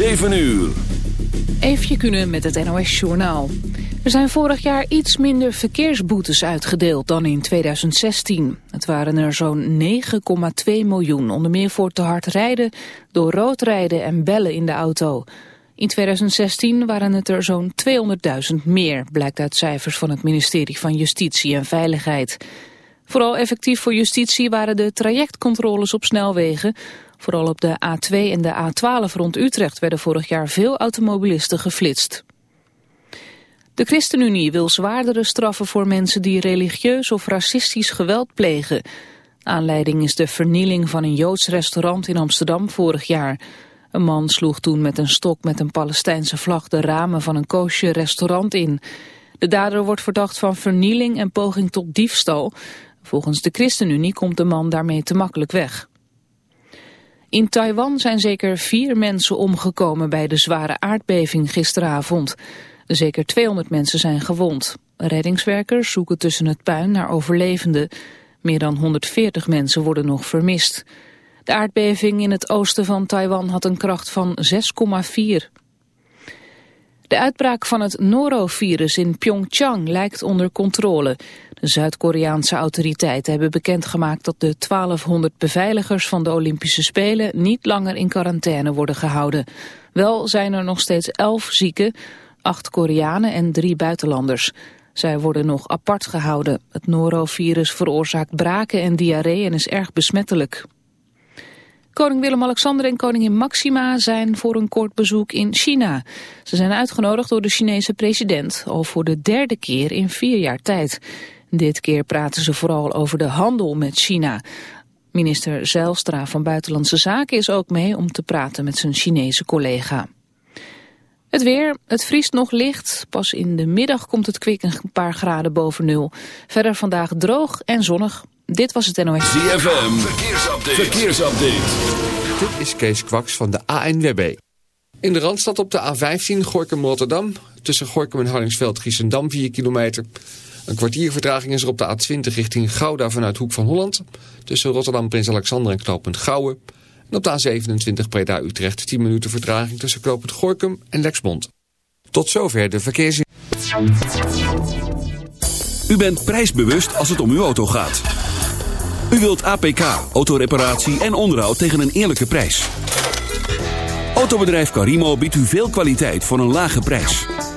7 uur. Eefje kunnen met het NOS Journaal. Er zijn vorig jaar iets minder verkeersboetes uitgedeeld dan in 2016. Het waren er zo'n 9,2 miljoen, onder meer voor te hard rijden, door rood rijden en bellen in de auto. In 2016 waren het er zo'n 200.000 meer, blijkt uit cijfers van het ministerie van Justitie en Veiligheid. Vooral effectief voor justitie waren de trajectcontroles op snelwegen. Vooral op de A2 en de A12 rond Utrecht werden vorig jaar veel automobilisten geflitst. De ChristenUnie wil zwaardere straffen voor mensen die religieus of racistisch geweld plegen. Aanleiding is de vernieling van een Joods restaurant in Amsterdam vorig jaar. Een man sloeg toen met een stok met een Palestijnse vlag de ramen van een koosje restaurant in. De dader wordt verdacht van vernieling en poging tot diefstal. Volgens de ChristenUnie komt de man daarmee te makkelijk weg. In Taiwan zijn zeker vier mensen omgekomen bij de zware aardbeving gisteravond. Zeker 200 mensen zijn gewond. Reddingswerkers zoeken tussen het puin naar overlevenden. Meer dan 140 mensen worden nog vermist. De aardbeving in het oosten van Taiwan had een kracht van 6,4. De uitbraak van het norovirus in Pyeongchang lijkt onder controle. De Zuid-Koreaanse autoriteiten hebben bekendgemaakt dat de 1200 beveiligers van de Olympische Spelen niet langer in quarantaine worden gehouden. Wel zijn er nog steeds 11 zieken, acht Koreanen en drie buitenlanders. Zij worden nog apart gehouden. Het norovirus veroorzaakt braken en diarree en is erg besmettelijk. Koning Willem-Alexander en koningin Maxima zijn voor een kort bezoek in China. Ze zijn uitgenodigd door de Chinese president, al voor de derde keer in vier jaar tijd. Dit keer praten ze vooral over de handel met China. Minister Zijlstra van Buitenlandse Zaken is ook mee om te praten met zijn Chinese collega. Het weer, het vriest nog licht. Pas in de middag komt het kwik een paar graden boven nul. Verder vandaag droog en zonnig. Dit was het NOS. ZFM, verkeersupdate. verkeersupdate. Dit is Kees Kwaks van de ANWB. In de Randstad op de A15 Gorkum-Rotterdam. Tussen Gorkum en Hardingsveld-Giessendam 4 kilometer. Een kwartier vertraging is er op de A20 richting Gouda vanuit Hoek van Holland. Tussen Rotterdam, Prins Alexander en knooppunt Gouwen. Op de A27 Breda-Utrecht 10 minuten vertraging tussen knooppunt Gorkum en Lexmond. Tot zover de verkeers... U bent prijsbewust als het om uw auto gaat. U wilt APK, autoreparatie en onderhoud tegen een eerlijke prijs. Autobedrijf Carimo biedt u veel kwaliteit voor een lage prijs.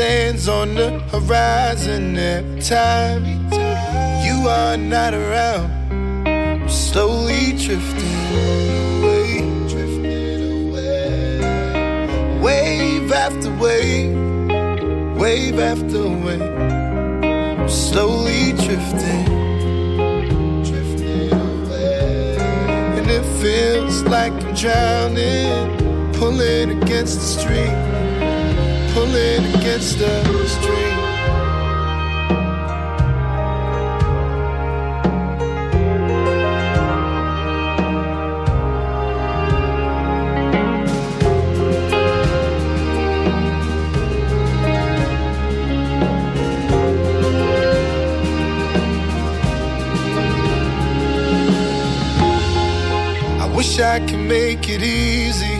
Sands on the horizon every time you are not around. I'm slowly drifting away, drifting away. Wave after wave, wave after wave. I'm slowly drifting, drifting away. And it feels like I'm drowning, pulling against the stream, pulling against the stream. I wish I could make it easy. Easy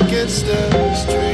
against the stream.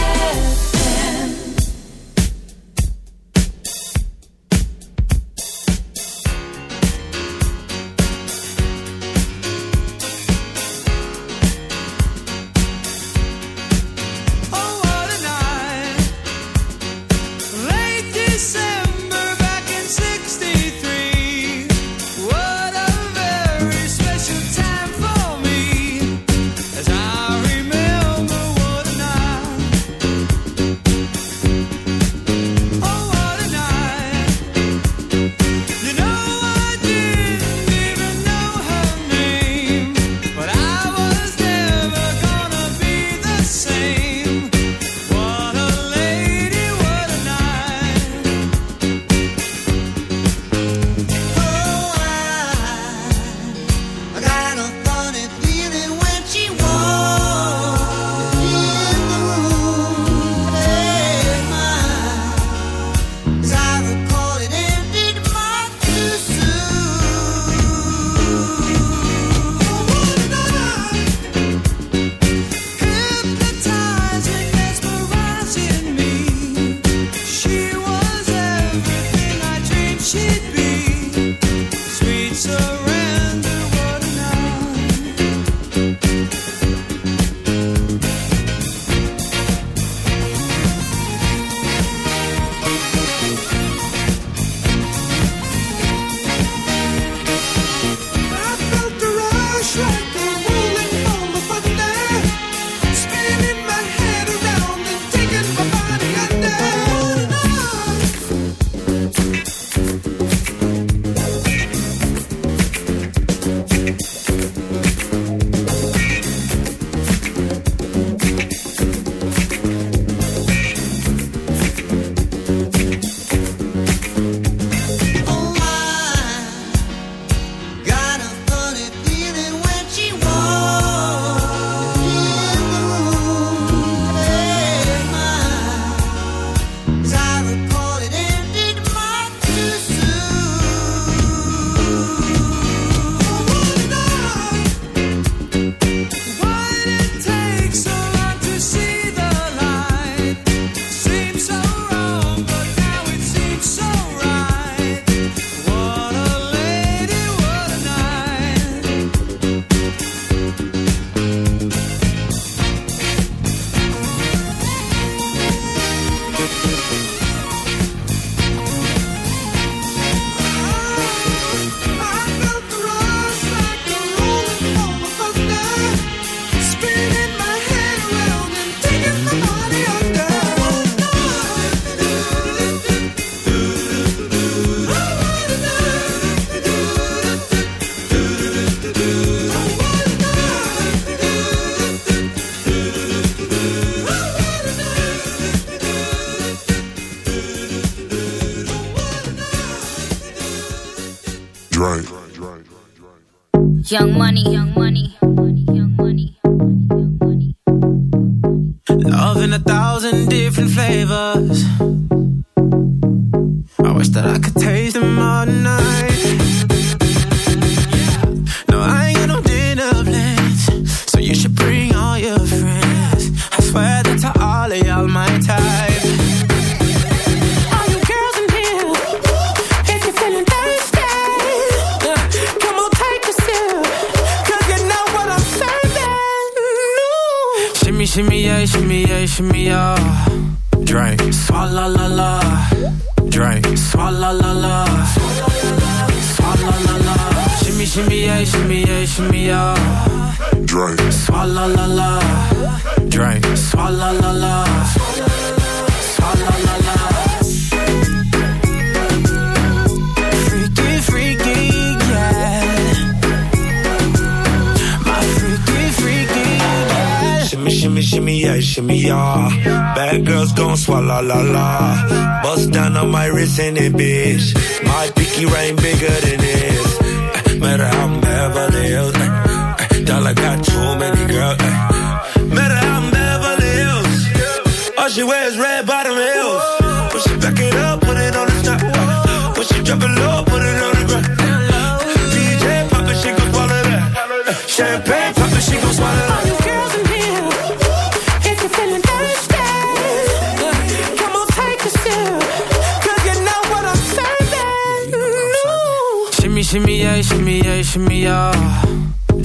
Young money, young Too many girls. Ay. Met her out in Beverly Hills. All she wears red bottom heels. When she back it up, put it on the top. Ay. When she drop it low, put it on the ground. DJ pop it, she gon' swallow that. Ay. Champagne pop it, she gon' swallow that. Shimmy, yeah, shimmy, yeah, shimmy, yeah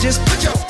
just put your